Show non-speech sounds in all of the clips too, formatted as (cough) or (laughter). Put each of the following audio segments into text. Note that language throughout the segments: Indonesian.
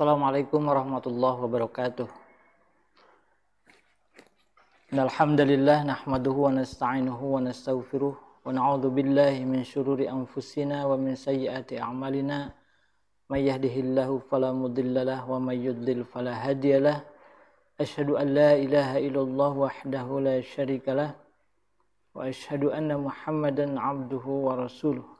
Assalamualaikum warahmatullahi wabarakatuh. Alhamdulillah nahmaduhu wa nasta'inuhu wa nastaghfiruh wa na'udzu billahi min syururi anfusina wa min sayyiati a'malina. May yahdihillahu fala mudhillalah wa may yudlil fala hadiyalah. Asyhadu an la ilaha illallah wahdahu la syarikalah wa asyhadu anna Muhammadan 'abduhu wa rasuluh.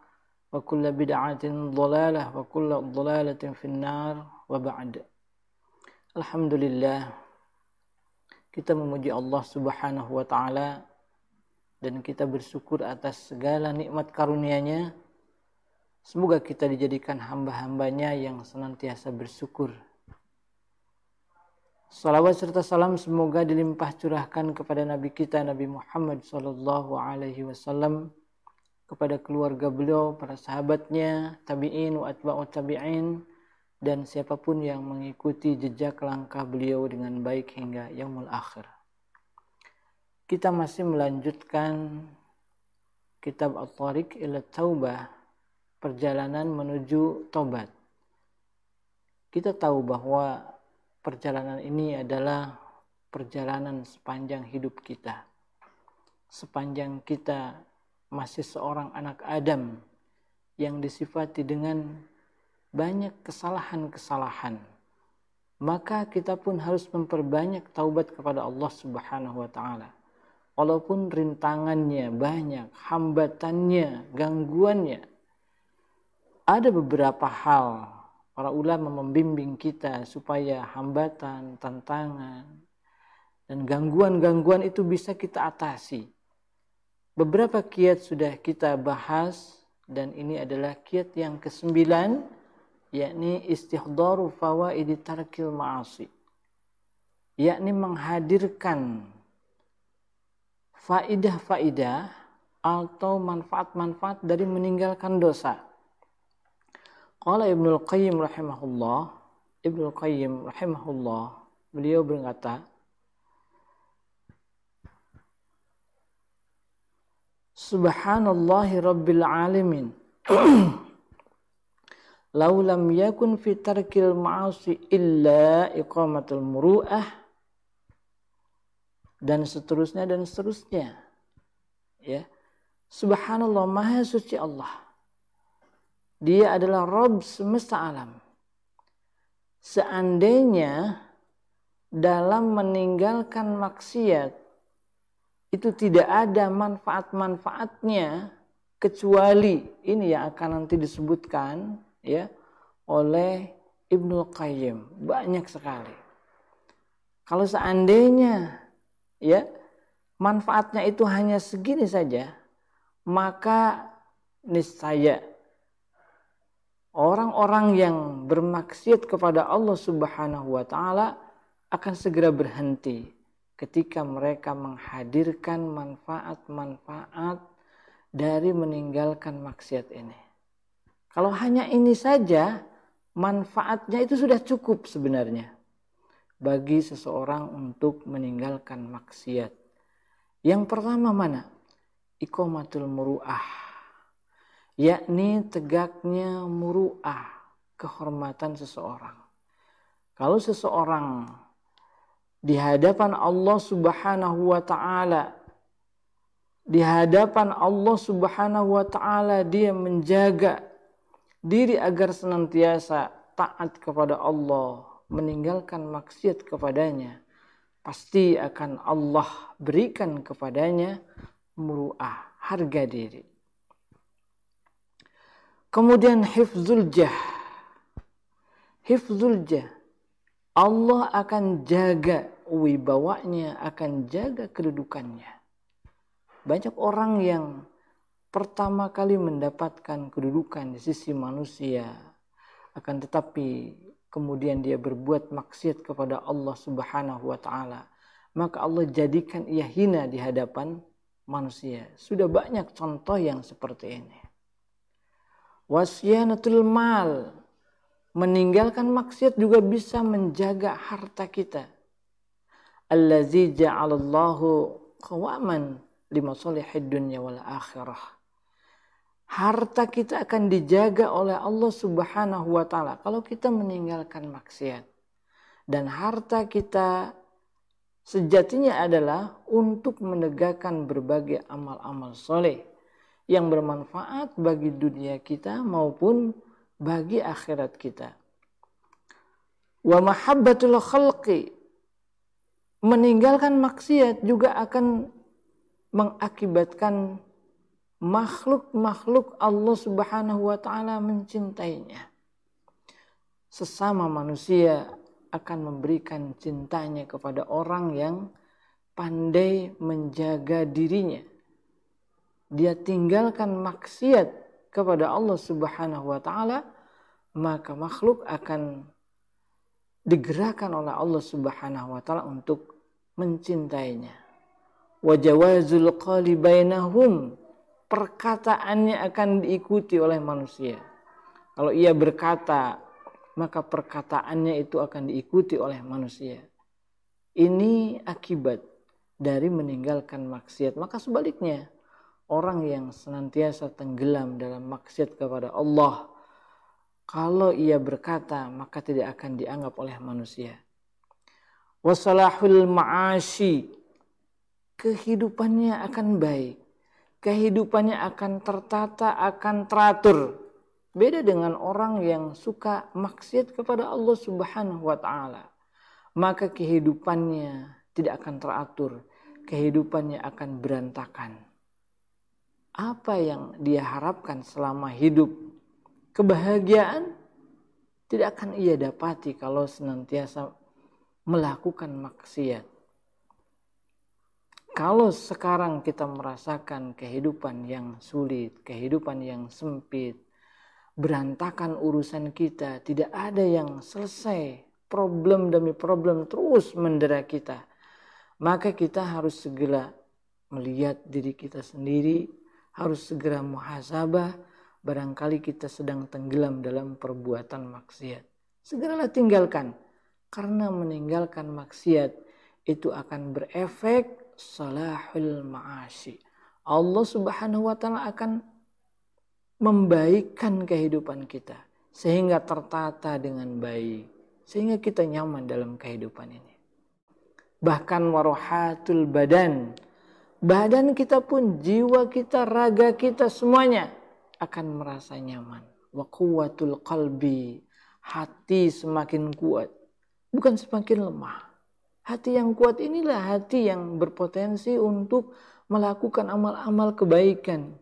وكل بدعة ضلالة وكل ضلالة في النار وبعد Alhamdulillah kita memuji Allah Subhanahu wa taala dan kita bersyukur atas segala nikmat karunia-Nya. Semoga kita dijadikan hamba-hambanya yang senantiasa bersyukur. Salawat serta salam semoga dilimpah curahkan kepada Nabi kita Nabi Muhammad sallallahu alaihi wasallam kepada keluarga beliau, para sahabatnya, tabi'in wa atba'u tabi'in dan siapa pun yang mengikuti jejak langkah beliau dengan baik hingga yaumul akhir. Kita masih melanjutkan kitab At-Tariq ila Taubah, perjalanan menuju tobat. Kita tahu bahwa perjalanan ini adalah perjalanan sepanjang hidup kita. Sepanjang kita masih seorang anak Adam yang disifati dengan banyak kesalahan-kesalahan. Maka kita pun harus memperbanyak taubat kepada Allah Subhanahu wa taala. Walaupun rintangannya banyak, hambatannya, gangguannya. Ada beberapa hal para ulama membimbing kita supaya hambatan, tantangan, dan gangguan-gangguan itu bisa kita atasi Beberapa kiat sudah kita bahas dan ini adalah kiat yang kesembilan yakni istihdaru fawaidi tarkil ma'asi yakni menghadirkan faidah-faidah atau manfaat-manfaat dari meninggalkan dosa. Qala Ibnu Qayyim rahimahullah, Ibnu Qayyim rahimahullah, beliau berkata, Subhanallahi Rabbil Alamin. (clears throat) Lau lam yakun fi tarkil ma'asi illa iqamatul muru'ah dan seterusnya dan seterusnya. Ya. Subhanallah Maha suci Allah. Dia adalah Rabb semesta alam. Seandainya dalam meninggalkan maksiat itu tidak ada manfaat-manfaatnya kecuali ini yang akan nanti disebutkan ya oleh Ibnu Qayyim banyak sekali. Kalau seandainya ya manfaatnya itu hanya segini saja, maka niscaya orang-orang yang bermaksiat kepada Allah Subhanahu wa taala akan segera berhenti ketika mereka menghadirkan manfaat-manfaat dari meninggalkan maksiat ini. Kalau hanya ini saja, manfaatnya itu sudah cukup sebenarnya bagi seseorang untuk meninggalkan maksiat. Yang pertama mana? Ikomatul muru'ah. Yakni tegaknya muru'ah, kehormatan seseorang. Kalau seseorang di hadapan Allah Subhanahu wa taala di hadapan Allah Subhanahu wa taala dia menjaga diri agar senantiasa taat kepada Allah, meninggalkan maksiat kepadanya, pasti akan Allah berikan kepadanya muruah, harga diri. Kemudian hifzul jah. Hifzul jah. Allah akan jaga wibawanya, akan jaga kedudukannya. Banyak orang yang pertama kali mendapatkan kedudukan di sisi manusia, akan tetapi kemudian dia berbuat maksiat kepada Allah Subhanahu wa taala, maka Allah jadikan ia hina di hadapan manusia. Sudah banyak contoh yang seperti ini. Wasyanatul mal meninggalkan maksiat juga bisa menjaga harta kita. Allazi ja'alallahu qawaman lima solihid dunya wal akhirah harta kita akan dijaga oleh Allah Subhanahu wa taala kalau kita meninggalkan maksiat. Dan harta kita sejatinya adalah untuk menegakkan berbagai amal-amal soleh yang bermanfaat bagi dunia kita maupun bagi akhirat kita. Wa mahabbatul khalqi meninggalkan maksiat juga akan mengakibatkan makhluk-makhluk Allah Subhanahu wa taala mencintainya. Sesama manusia akan memberikan cintanya kepada orang yang pandai menjaga dirinya. Dia tinggalkan maksiat kepada Allah Subhanahu wa taala, maka makhluk akan digerakkan oleh Allah Subhanahu wa taala untuk mencintainya. Wa jawazul qali bainahum perkataannya akan diikuti oleh manusia. Kalau ia berkata, maka perkataannya itu akan diikuti oleh manusia. Ini akibat dari meninggalkan maksiat. Maka sebaliknya, orang yang senantiasa tenggelam dalam maksiat kepada Allah, kalau ia berkata, maka tidak akan dianggap oleh manusia. Wasalahul ma'ashi, kehidupannya akan baik kehidupannya akan tertata, akan teratur. Beda dengan orang yang suka maksiat kepada Allah Subhanahu wa taala. Maka kehidupannya tidak akan teratur, kehidupannya akan berantakan. Apa yang dia harapkan selama hidup? Kebahagiaan tidak akan ia dapati kalau senantiasa melakukan maksiat. Kalau sekarang kita merasakan kehidupan yang sulit, kehidupan yang sempit, berantakan urusan kita, tidak ada yang selesai, problem demi problem terus mendera kita, maka kita harus segera melihat diri kita sendiri, harus segera muhasabah, barangkali kita sedang tenggelam dalam perbuatan maksiat. Segeralah tinggalkan, karena meninggalkan maksiat itu akan berefek salahul ma'ashi. Allah Subhanahu wa taala akan membaikkan kehidupan kita sehingga tertata dengan baik, sehingga kita nyaman dalam kehidupan ini. Bahkan warohatul badan, badan kita pun, jiwa kita, raga kita semuanya akan merasa nyaman. Wa quwwatul qalbi, hati semakin kuat, bukan semakin lemah. Hati yang kuat inilah hati yang berpotensi untuk melakukan amal-amal kebaikan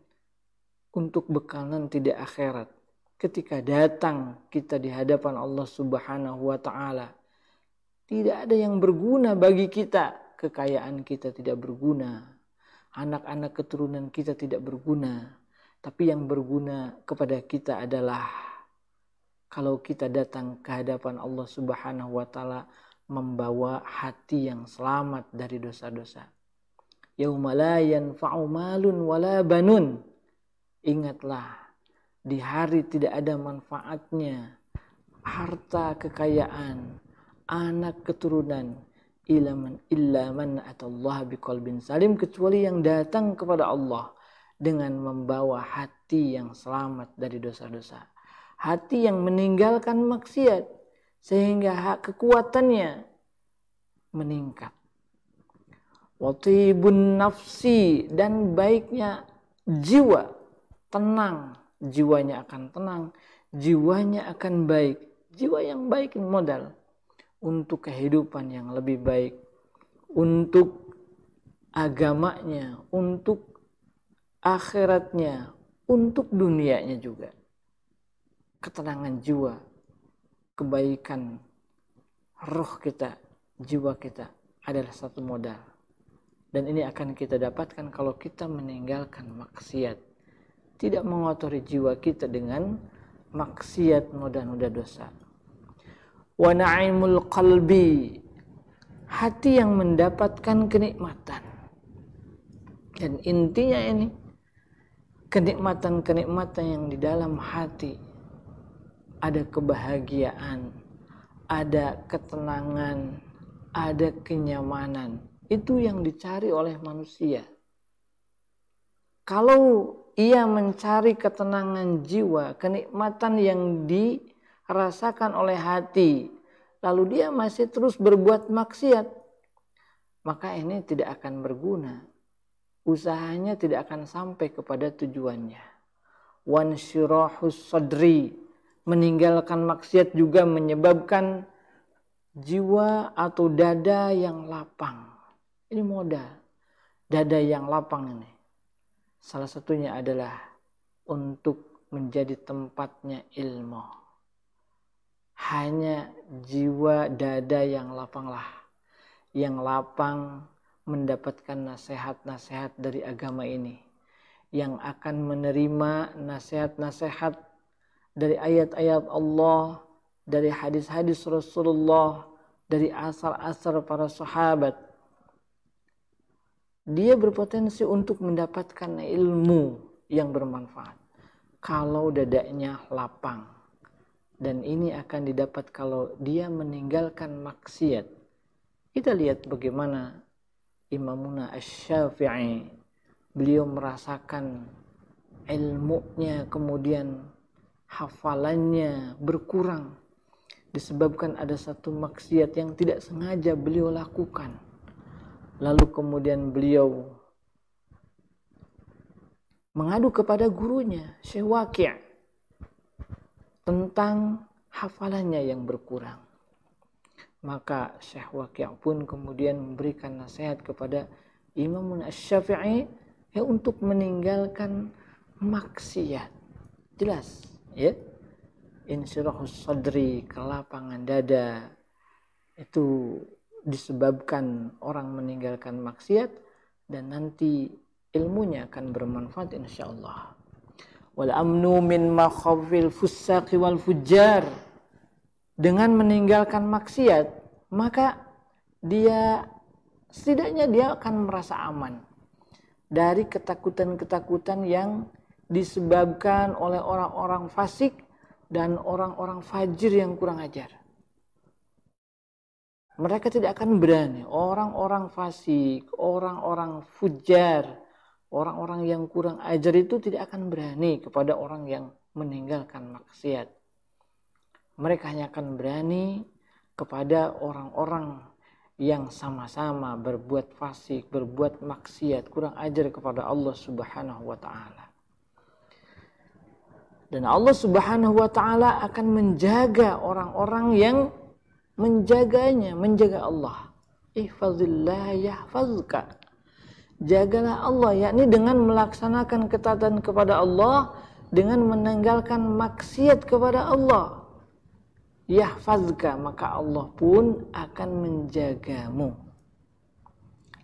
untuk bekal nanti di akhirat. Ketika datang kita di hadapan Allah Subhanahu wa taala, tidak ada yang berguna bagi kita. Kekayaan kita tidak berguna. Anak-anak keturunan kita tidak berguna. Tapi yang berguna kepada kita adalah kalau kita datang ke hadapan Allah Subhanahu wa taala membawa hati yang selamat dari dosa-dosa. Yauma la yanfa'u wala banun. Ingatlah, di hari tidak ada manfaatnya harta kekayaan, anak keturunan ilaman illa man atallah biqalbin salim kecuali yang datang kepada Allah dengan membawa hati yang selamat dari dosa-dosa. Hati yang meninggalkan maksiat, sehingga hak kekuatannya meningkat. Watibun nafsi dan baiknya jiwa tenang, jiwanya akan tenang, jiwanya akan baik. Jiwa yang baik modal untuk kehidupan yang lebih baik. untuk agamanya, untuk akhiratnya, untuk dunianya juga. Ketenangan jiwa, kebaikan roh kita, jiwa kita adalah satu modal. Dan ini akan kita dapatkan kalau kita meninggalkan maksiat. Tidak mengotori jiwa kita dengan maksiat noda-noda dosa. Wa na'imul qalbi hati yang mendapatkan kenikmatan. Dan intinya ini kenikmatan-kenikmatan yang di dalam hati ada kebahagiaan, ada ketenangan, ada kenyamanan. Itu yang dicari oleh manusia. Kalau ia mencari ketenangan jiwa, kenikmatan yang dirasakan oleh hati, lalu dia masih terus berbuat maksiat, maka ini tidak akan berguna. Usahanya tidak akan sampai kepada tujuannya. Wan sadri, meninggalkan maksiat juga menyebabkan jiwa atau dada yang lapang. Ini modal. Dada yang lapang ini. Salah satunya adalah untuk menjadi tempatnya ilmu. Hanya jiwa dada yang lapanglah. Yang lapang mendapatkan nasihat-nasihat dari agama ini. Yang akan menerima nasihat-nasihat dari ayat-ayat Allah, dari hadis-hadis Rasulullah, dari asar-asar para sahabat. Dia berpotensi untuk mendapatkan ilmu yang bermanfaat. Kalau dadanya lapang. Dan ini akan didapat kalau dia meninggalkan maksiat. Kita lihat bagaimana Imamuna Ash-Syafi'i beliau merasakan ilmunya kemudian hafalannya berkurang disebabkan ada satu maksiat yang tidak sengaja beliau lakukan. Lalu kemudian beliau mengadu kepada gurunya, Syekh Waqi' tentang hafalannya yang berkurang. Maka Syekh Waqi' pun kemudian memberikan nasihat kepada Imam Asy-Syafi'i ya untuk meninggalkan maksiat. Jelas ya insyirahus sadri kelapangan dada itu disebabkan orang meninggalkan maksiat dan nanti ilmunya akan bermanfaat insyaallah wal amnu min makhawfil fusaqi wal fujjar dengan meninggalkan maksiat maka dia setidaknya dia akan merasa aman dari ketakutan-ketakutan yang disebabkan oleh orang-orang fasik dan orang-orang fajir yang kurang ajar. Mereka tidak akan berani. Orang-orang fasik, orang-orang fujar, orang-orang yang kurang ajar itu tidak akan berani kepada orang yang meninggalkan maksiat. Mereka hanya akan berani kepada orang-orang yang sama-sama berbuat fasik, berbuat maksiat, kurang ajar kepada Allah Subhanahu wa taala. Dan Allah Subhanahu wa taala akan menjaga orang-orang yang menjaganya, menjaga Allah. Ihfazillah yahfazka. Jagalah Allah yakni dengan melaksanakan ketaatan kepada Allah dengan meninggalkan maksiat kepada Allah. Yahfazka maka Allah pun akan menjagamu.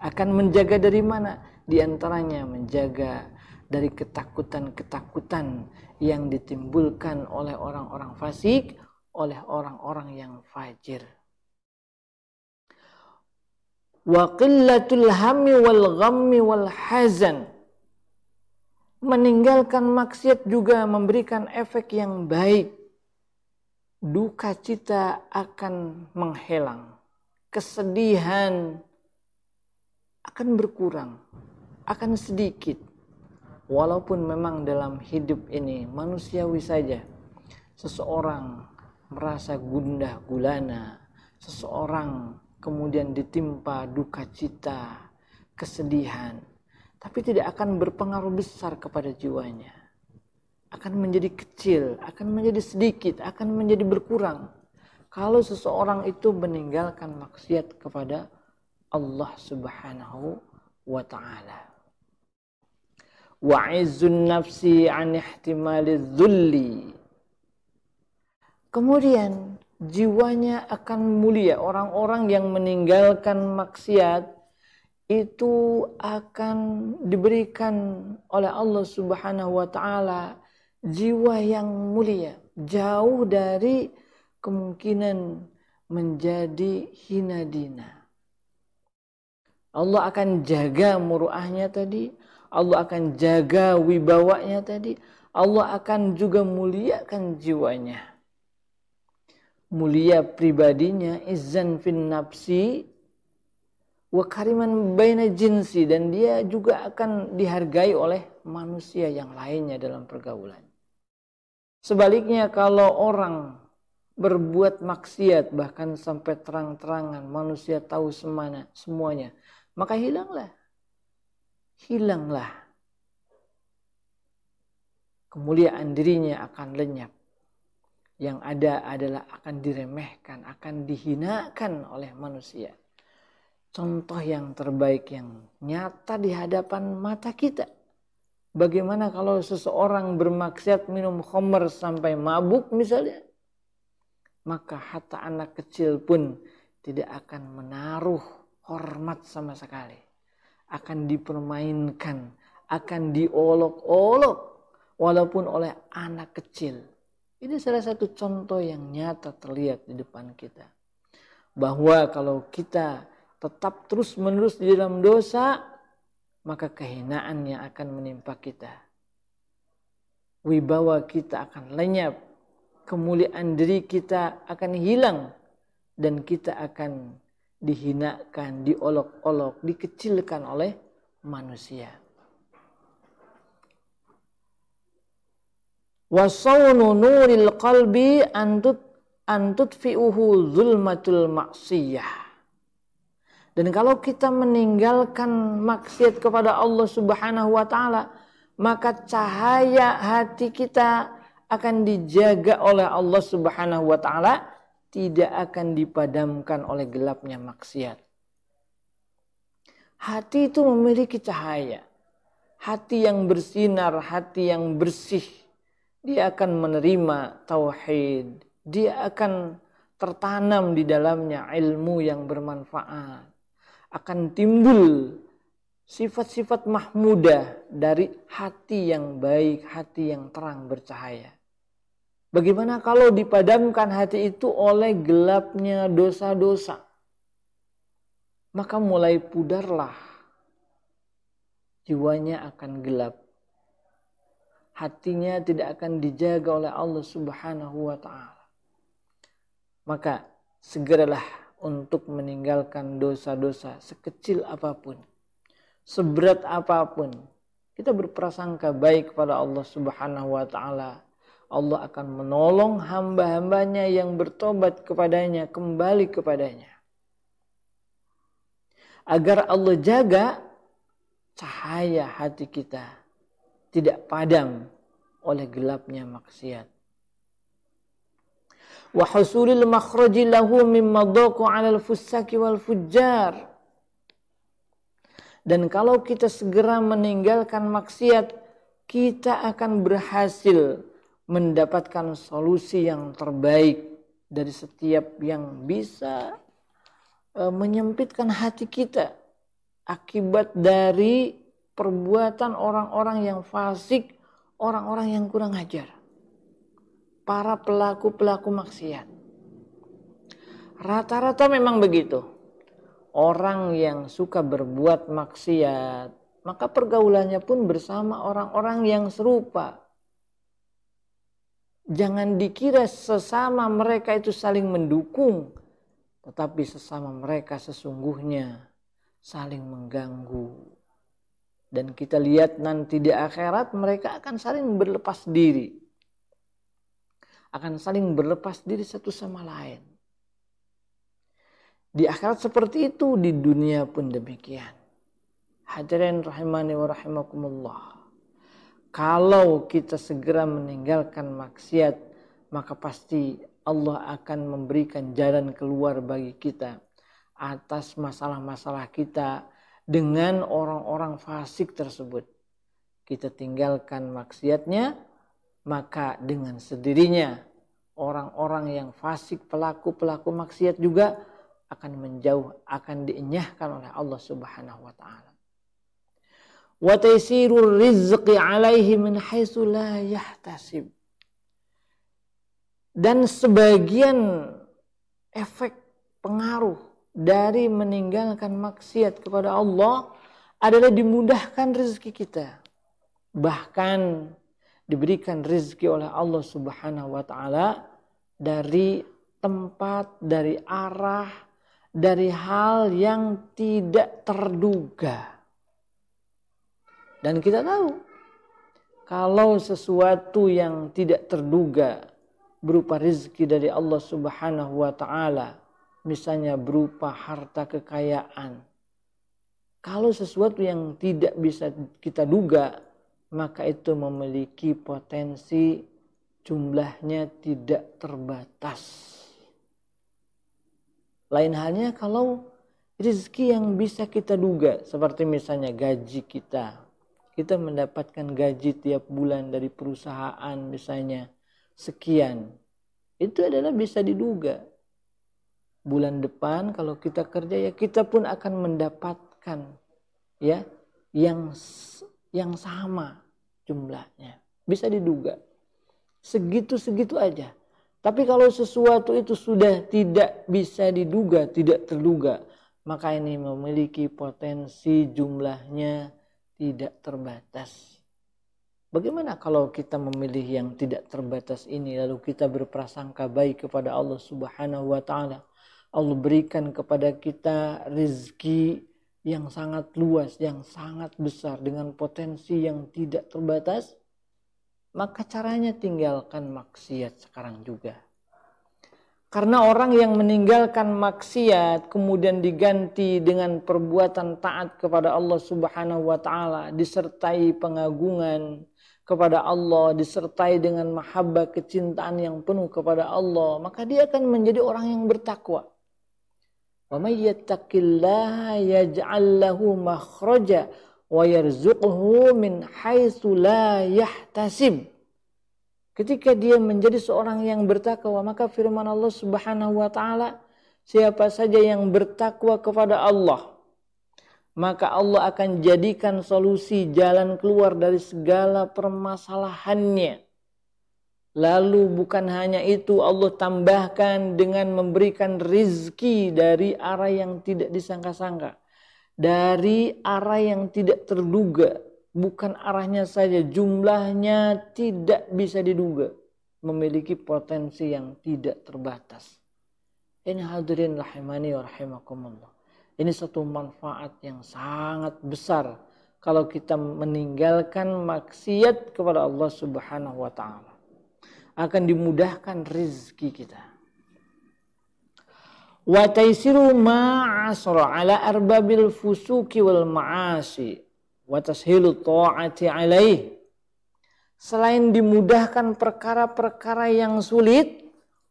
Akan menjaga dari mana? Di antaranya menjaga dari ketakutan-ketakutan yang ditimbulkan oleh orang-orang fasik, oleh orang-orang yang fajir. Wa qillatul hammi wal ghammi wal hazan. Meninggalkan maksiat juga memberikan efek yang baik. Duka cita akan menghilang. Kesedihan akan berkurang, akan sedikit walaupun memang dalam hidup ini manusiawi saja seseorang merasa gundah gulana, seseorang kemudian ditimpa duka cita, kesedihan, tapi tidak akan berpengaruh besar kepada jiwanya. Akan menjadi kecil, akan menjadi sedikit, akan menjadi berkurang. Kalau seseorang itu meninggalkan maksiat kepada Allah Subhanahu wa taala. Wa izzun nafsi an ihtimali dhulli. Kemudian jiwanya akan mulia. Orang-orang yang meninggalkan maksiat itu akan diberikan oleh Allah Subhanahu wa taala jiwa yang mulia, jauh dari kemungkinan menjadi hina dina. Allah akan jaga muruahnya tadi, Allah akan jaga wibawanya tadi, Allah akan juga muliakan jiwanya. Mulia pribadinya, izan fin nafsi, wa kariman baina jinsi dan dia juga akan dihargai oleh manusia yang lainnya dalam pergaulan. Sebaliknya kalau orang berbuat maksiat bahkan sampai terang-terangan manusia tahu semana semuanya maka hilanglah. Hilanglah. Kemuliaan dirinya akan lenyap yang ada adalah akan diremehkan akan dihinakan oleh manusia contoh yang terbaik yang nyata di hadapan mata kita. Bagaimana kalau seseorang bermaksiat minum khamr sampai mabuk misalnya? Maka hatta anak kecil pun tidak akan menaruh hormat sama sekali. Akan dipermainkan, akan diolok-olok walaupun oleh anak kecil. Ini salah satu contoh yang nyata terlihat di depan kita. Bahwa kalau kita tetap terus menerus di dalam dosa, maka kehinaan yang akan menimpa kita. Wibawa kita akan lenyap, kemuliaan diri kita akan hilang, dan kita akan dihinakan, diolok-olok, dikecilkan oleh manusia. Wasawnu nuril qalbi antut antut fi'uhu zulmatul maksiyah dan kalau kita meninggalkan maksiat kepada Allah Subhanahu wa taala, maka cahaya hati kita akan dijaga oleh Allah Subhanahu wa taala, tidak akan dipadamkan oleh gelapnya maksiat. Hati itu memiliki cahaya. Hati yang bersinar, hati yang bersih. Dia akan menerima tauhid. Dia akan tertanam di dalamnya ilmu yang bermanfaat akan timbul sifat-sifat mahmudah dari hati yang baik, hati yang terang bercahaya. Bagaimana kalau dipadamkan hati itu oleh gelapnya dosa-dosa? Maka mulai pudarlah. Jiwanya akan gelap. Hatinya tidak akan dijaga oleh Allah Subhanahu wa taala. Maka segeralah untuk meninggalkan dosa-dosa sekecil apa pun, seberat apa pun. Kita berprasangka baik kepada Allah Subhanahu wa taala. Allah akan menolong hamba-hambanya yang bertobat kepadanya kembali kepadanya. Agar Allah jaga cahaya hati kita tidak padam oleh gelapnya maksiat wa husulil makhraji lahu mimma dhaqa 'alal fusaki wal fujjar. Dan kalau kita segera meninggalkan maksiat, kita akan berhasil mendapatkan solusi yang terbaik dari setiap yang bisa e, menyempitkan hati kita akibat dari perbuatan orang-orang yang fasik, orang-orang yang kurang ajar para pelaku-pelaku maksiat. Rata-rata memang begitu. Orang yang suka berbuat maksiat, maka pergaulannya pun bersama orang-orang yang serupa. Jangan dikira sesama mereka itu saling mendukung, tetapi sesama mereka sesungguhnya saling mengganggu. Dan kita lihat nanti di akhirat mereka akan saling berlepas diri akan saling berlepas diri satu sama lain. Di akhirat seperti itu, di dunia pun demikian. Hadirin rahimani wa rahimakumullah. Kalau kita segera meninggalkan maksiat, maka pasti Allah akan memberikan jalan keluar bagi kita atas masalah-masalah kita dengan orang-orang fasik tersebut. Kita tinggalkan maksiatnya, maka dengan sendirinya orang-orang yang fasik pelaku-pelaku maksiat juga akan menjauh, akan dienyahkan oleh Allah Subhanahu wa taala. Wa taysirur rizqi alaihi min haitsu la yahtasib. Dan sebagian efek pengaruh dari meninggalkan maksiat kepada Allah adalah dimudahkan rezeki kita. Bahkan diberikan rezeki oleh Allah Subhanahu wa taala dari tempat, dari arah, dari hal yang tidak terduga. Dan kita tahu kalau sesuatu yang tidak terduga berupa rezeki dari Allah Subhanahu wa taala, misalnya berupa harta kekayaan. Kalau sesuatu yang tidak bisa kita duga, maka itu memiliki potensi jumlahnya tidak terbatas. Lain halnya kalau rezeki yang bisa kita duga, seperti misalnya gaji kita. Kita mendapatkan gaji tiap bulan dari perusahaan misalnya sekian. Itu adalah bisa diduga. Bulan depan kalau kita kerja ya kita pun akan mendapatkan ya yang yang sama jumlahnya. Bisa diduga. Segitu-segitu aja. Tapi kalau sesuatu itu sudah tidak bisa diduga, tidak terduga, maka ini memiliki potensi jumlahnya tidak terbatas. Bagaimana kalau kita memilih yang tidak terbatas ini lalu kita berprasangka baik kepada Allah Subhanahu wa taala. Allah berikan kepada kita rezeki yang sangat luas, yang sangat besar dengan potensi yang tidak terbatas. Maka caranya tinggalkan maksiat sekarang juga. Karena orang yang meninggalkan maksiat kemudian diganti dengan perbuatan taat kepada Allah Subhanahu wa taala disertai pengagungan, kepada Allah disertai dengan mahabbah kecintaan yang penuh kepada Allah maka dia akan menjadi orang yang bertakwa wa may yattaqillaha yaj'al lahu makhraja wa yarzuqhu min haitsu ketika dia menjadi seorang yang bertakwa maka firman Allah Subhanahu wa taala siapa saja yang bertakwa kepada Allah maka Allah akan jadikan solusi jalan keluar dari segala permasalahannya. Lalu bukan hanya itu Allah tambahkan dengan memberikan rizki dari arah yang tidak disangka-sangka. Dari arah yang tidak terduga. Bukan arahnya saja jumlahnya tidak bisa diduga. Memiliki potensi yang tidak terbatas. Ini hadirin rahimani wa rahimakumullah. Ini satu manfaat yang sangat besar kalau kita meninggalkan maksiat kepada Allah Subhanahu wa taala. Akan dimudahkan rizki kita. Wa taisiru ma ala arbabil fusuki wal ma'asi wa tashilu ta'ati alaih. Selain dimudahkan perkara-perkara yang sulit,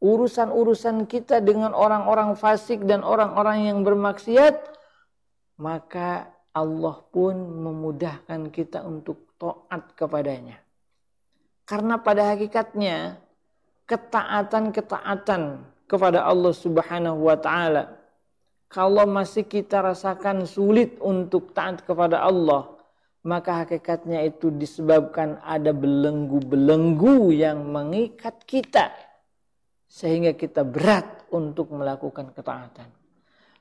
urusan-urusan kita dengan orang-orang fasik dan orang-orang yang bermaksiat, maka Allah pun memudahkan kita untuk taat kepadanya. Karena pada hakikatnya ketaatan-ketaatan kepada Allah Subhanahu wa taala kalau masih kita rasakan sulit untuk taat kepada Allah, maka hakikatnya itu disebabkan ada belenggu-belenggu yang mengikat kita sehingga kita berat untuk melakukan ketaatan.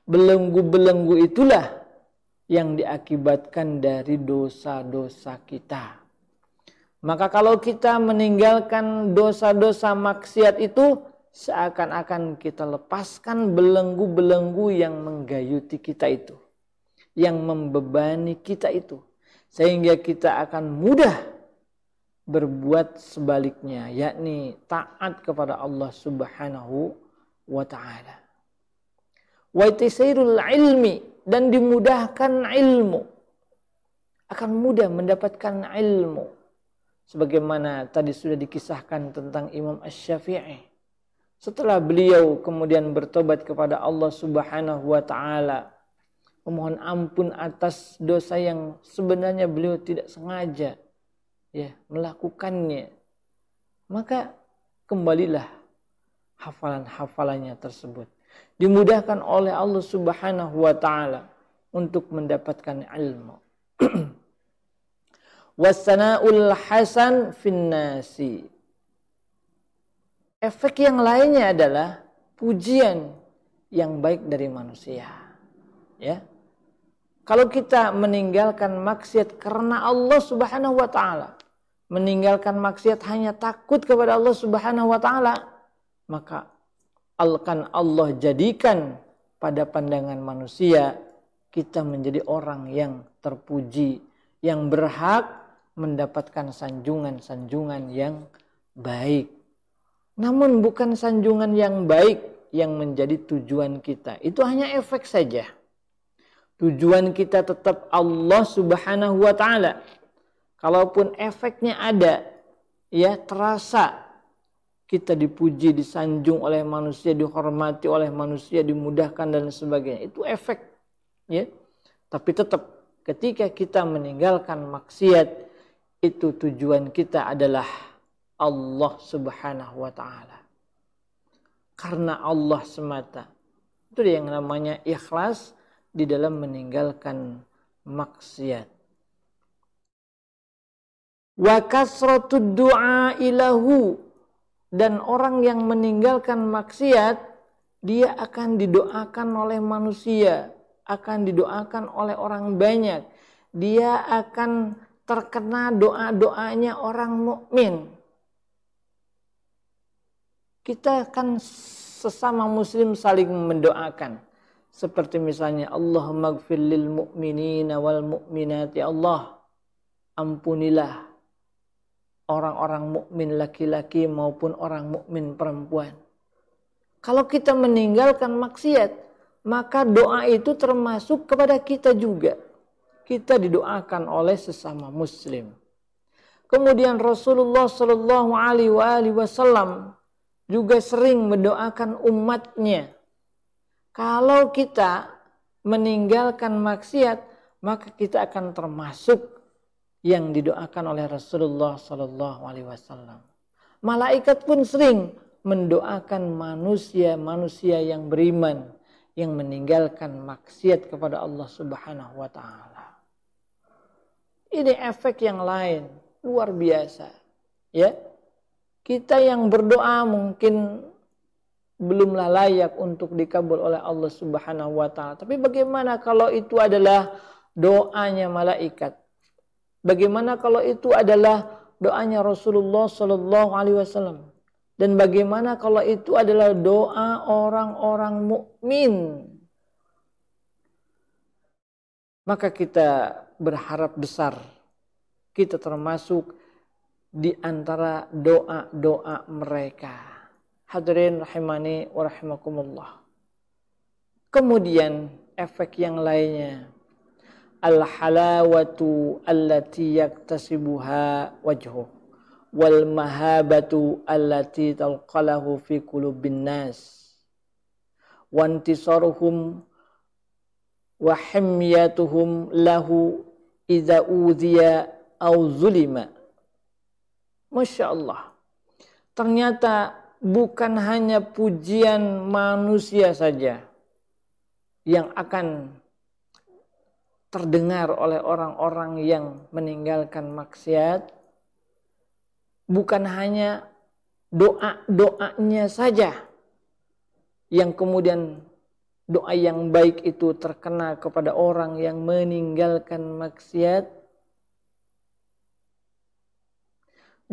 Belenggu-belenggu itulah yang diakibatkan dari dosa-dosa kita. Maka kalau kita meninggalkan dosa-dosa maksiat itu seakan-akan kita lepaskan belenggu-belenggu yang menggayuti kita itu. Yang membebani kita itu. Sehingga kita akan mudah berbuat sebaliknya yakni taat kepada Allah Subhanahu wa taala. Wa ilmi dan dimudahkan ilmu. Akan mudah mendapatkan ilmu. Sebagaimana tadi sudah dikisahkan tentang Imam Ash-Syafi'i setelah beliau kemudian bertobat kepada Allah Subhanahu wa taala memohon ampun atas dosa yang sebenarnya beliau tidak sengaja ya melakukannya maka kembalilah hafalan-hafalannya tersebut. Dimudahkan oleh Allah Subhanahu wa taala untuk mendapatkan ilmu (clears throat) wasana'ul hasan finnasi Efek yang lainnya adalah pujian yang baik dari manusia. Ya. Kalau kita meninggalkan maksiat karena Allah Subhanahu wa taala, meninggalkan maksiat hanya takut kepada Allah Subhanahu wa taala, maka akan Allah jadikan pada pandangan manusia kita menjadi orang yang terpuji, yang berhak mendapatkan sanjungan-sanjungan yang baik. Namun bukan sanjungan yang baik yang menjadi tujuan kita. Itu hanya efek saja. Tujuan kita tetap Allah Subhanahu wa taala. Kalaupun efeknya ada, ya terasa kita dipuji, disanjung oleh manusia, dihormati oleh manusia, dimudahkan dan sebagainya. Itu efek, ya. Tapi tetap ketika kita meninggalkan maksiat, itu tujuan kita adalah Allah Subhanahu wa taala. Karena Allah semata. Itu yang namanya ikhlas di dalam meninggalkan maksiat. Wa kasratud du'a ilahu dan orang yang meninggalkan maksiat dia akan didoakan oleh manusia, akan didoakan oleh orang banyak. Dia akan terkena doa-doanya orang mukmin kita kan sesama muslim saling mendoakan. Seperti misalnya Allah gfir lil mu'minina wal mu'minati Allah ampunilah orang-orang mukmin laki-laki maupun orang mukmin perempuan. Kalau kita meninggalkan maksiat, maka doa itu termasuk kepada kita juga. Kita didoakan oleh sesama muslim. Kemudian Rasulullah Shallallahu alaihi wasallam juga sering mendoakan umatnya. Kalau kita meninggalkan maksiat, maka kita akan termasuk yang didoakan oleh Rasulullah Sallallahu Alaihi Wasallam. Malaikat pun sering mendoakan manusia-manusia yang beriman yang meninggalkan maksiat kepada Allah Subhanahu wa taala. Ini efek yang lain luar biasa. Ya, kita yang berdoa mungkin belumlah layak untuk dikabul oleh Allah Subhanahu wa taala. Tapi bagaimana kalau itu adalah doanya malaikat? Bagaimana kalau itu adalah doanya Rasulullah sallallahu alaihi wasallam? Dan bagaimana kalau itu adalah doa orang-orang mukmin? Maka kita berharap besar kita termasuk di antara doa-doa mereka. Hadirin rahimani wa rahimakumullah. Kemudian efek yang lainnya al-halawatu allati yaktasibuha wajhu wal mahabatu allati talqalahu fi qulubin nas wa intisaruhum wa himyatuhum lahu idza udhiya aw zulima Masya Allah. Ternyata bukan hanya pujian manusia saja yang akan terdengar oleh orang-orang yang meninggalkan maksiat. Bukan hanya doa-doanya saja yang kemudian doa yang baik itu terkena kepada orang yang meninggalkan maksiat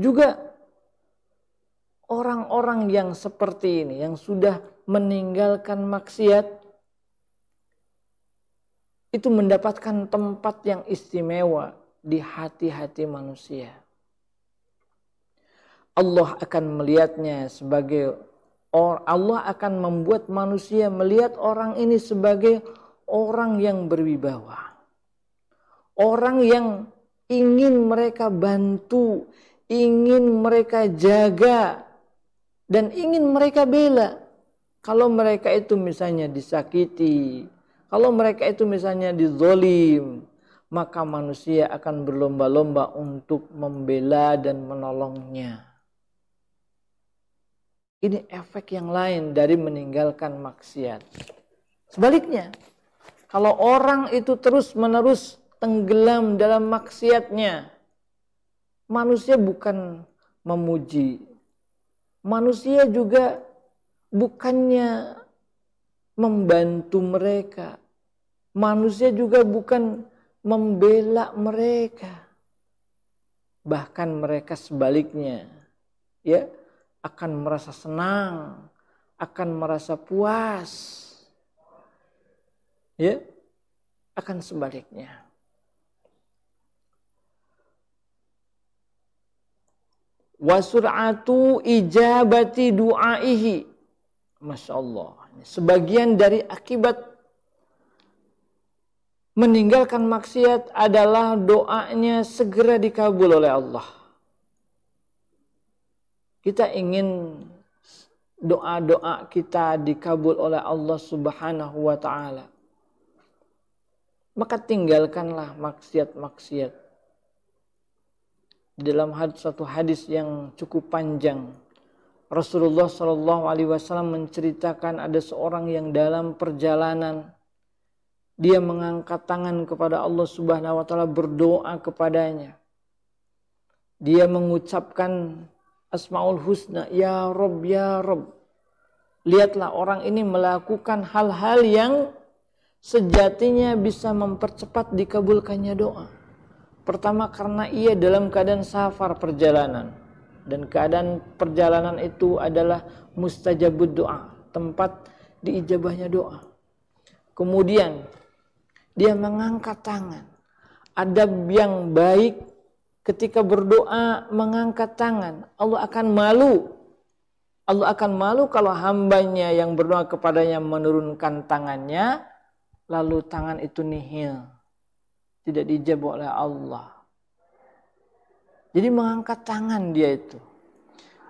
Juga orang-orang yang seperti ini, yang sudah meninggalkan maksiat, itu mendapatkan tempat yang istimewa di hati-hati manusia. Allah akan melihatnya sebagai or Allah akan membuat manusia melihat orang ini sebagai orang yang berwibawa. Orang yang ingin mereka bantu, ingin mereka jaga dan ingin mereka bela. Kalau mereka itu misalnya disakiti, kalau mereka itu misalnya dizolim, maka manusia akan berlomba-lomba untuk membela dan menolongnya. Ini efek yang lain dari meninggalkan maksiat. Sebaliknya, kalau orang itu terus-menerus tenggelam dalam maksiatnya, manusia bukan memuji. Manusia juga bukannya membantu mereka. Manusia juga bukan membela mereka. Bahkan mereka sebaliknya, ya, akan merasa senang, akan merasa puas. Ya, akan sebaliknya. Wasur'atu ijabati du'aihi. Masya Allah. Sebagian dari akibat meninggalkan maksiat adalah doanya segera dikabul oleh Allah. Kita ingin doa-doa kita dikabul oleh Allah Subhanahu wa taala. Maka tinggalkanlah maksiat-maksiat. Dalam hadis satu hadis yang cukup panjang, Rasulullah Shallallahu Alaihi Wasallam menceritakan ada seorang yang dalam perjalanan dia mengangkat tangan kepada Allah Subhanahu Wa Taala berdoa kepadanya. Dia mengucapkan Asmaul Husna, Ya Rob, Ya Rob. Lihatlah orang ini melakukan hal-hal yang sejatinya bisa mempercepat dikabulkannya doa. Pertama karena ia dalam keadaan safar perjalanan. Dan keadaan perjalanan itu adalah mustajabud doa. Tempat diijabahnya doa. Kemudian dia mengangkat tangan. Adab yang baik ketika berdoa mengangkat tangan, Allah akan malu. Allah akan malu kalau hambanya yang berdoa kepadanya menurunkan tangannya, lalu tangan itu nihil. Tidak dijawab oleh Allah. Jadi mengangkat tangan dia itu.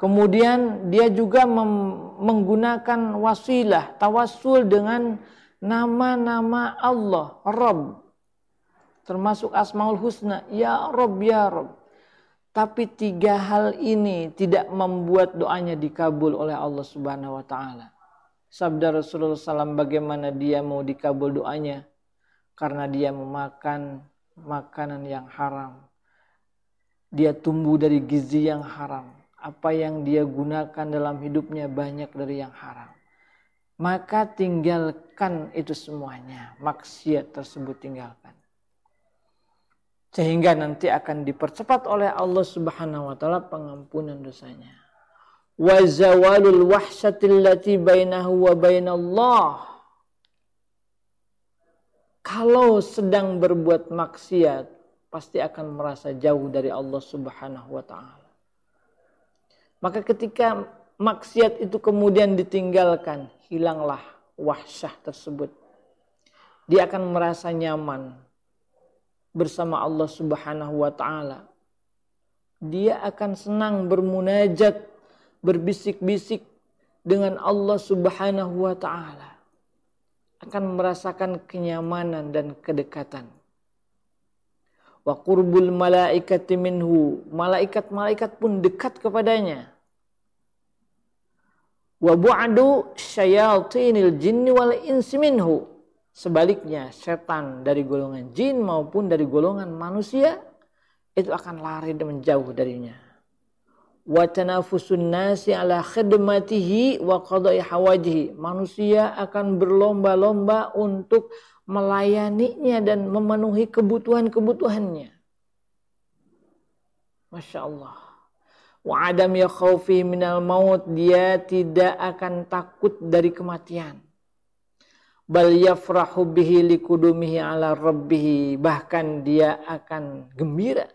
Kemudian dia juga menggunakan wasilah, tawasul dengan nama-nama Allah, Rabb termasuk Asmaul Husna, ya Rob, ya Rob. Tapi tiga hal ini tidak membuat doanya dikabul oleh Allah Subhanahu wa taala. Sabda Rasulullah SAW bagaimana dia mau dikabul doanya karena dia memakan makanan yang haram. Dia tumbuh dari gizi yang haram. Apa yang dia gunakan dalam hidupnya banyak dari yang haram. Maka tinggalkan itu semuanya. Maksiat tersebut tinggalkan sehingga nanti akan dipercepat oleh Allah Subhanahu wa taala pengampunan dosanya. Wa zawalul wahsyatil lati bainahu wa bainallah. Kalau sedang berbuat maksiat, pasti akan merasa jauh dari Allah Subhanahu wa taala. Maka ketika maksiat itu kemudian ditinggalkan, hilanglah wahsyah tersebut. Dia akan merasa nyaman, bersama Allah Subhanahu wa taala. Dia akan senang bermunajat, berbisik-bisik dengan Allah Subhanahu wa taala. Akan merasakan kenyamanan dan kedekatan. Wa qurbul malaikati minhu. Malaikat-malaikat pun dekat kepadanya. Wa bu'adu syayatinil jinni wal insi minhu Sebaliknya, setan dari golongan jin maupun dari golongan manusia itu akan lari dan menjauh darinya. Wa tanafusun nasi ala khidmatihi wa qada'i hawajihi. Manusia akan berlomba-lomba untuk melayaninya dan memenuhi kebutuhan-kebutuhannya. Masya Allah. Wa adam ya khawfi minal maut. Dia tidak akan takut dari kematian bal yafrahu bihi likudumihi ala rabbih bahkan dia akan gembira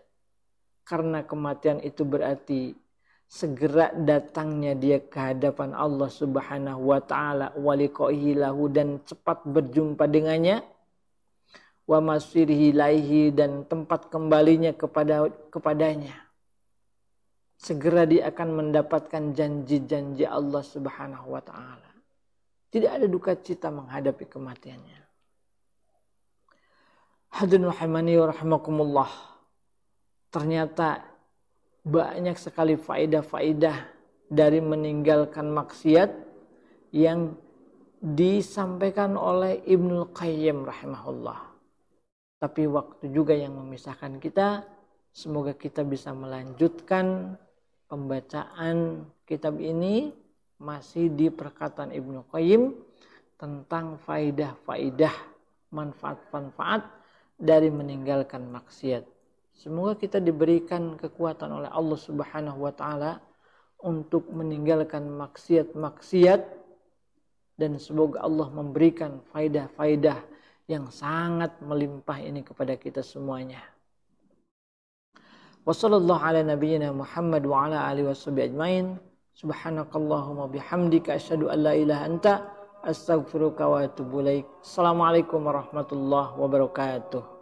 karena kematian itu berarti segera datangnya dia ke hadapan Allah Subhanahu wa taala. Lahu dan cepat berjumpa dengannya. Wa masirihi laihi dan tempat kembalinya kepada kepadanya. Segera dia akan mendapatkan janji-janji Allah Subhanahu wa taala. Tidak ada duka cita menghadapi kematiannya. Hadirin rahimani wa rahimakumullah. Ternyata banyak sekali faedah-faedah dari meninggalkan maksiat yang disampaikan oleh Ibnu Qayyim rahimahullah. Tapi waktu juga yang memisahkan kita. Semoga kita bisa melanjutkan pembacaan kitab ini masih di perkataan Ibnu Qayyim tentang faidah-faidah manfaat-manfaat dari meninggalkan maksiat. Semoga kita diberikan kekuatan oleh Allah Subhanahu wa taala untuk meninggalkan maksiat-maksiat dan semoga Allah memberikan faidah-faidah yang sangat melimpah ini kepada kita semuanya. Wassallallahu ala nabiyyina Subhanakallahumma bihamdika asyhadu an la ilaha anta astaghfiruka wa atubu ilaik. Assalamualaikum warahmatullahi wabarakatuh.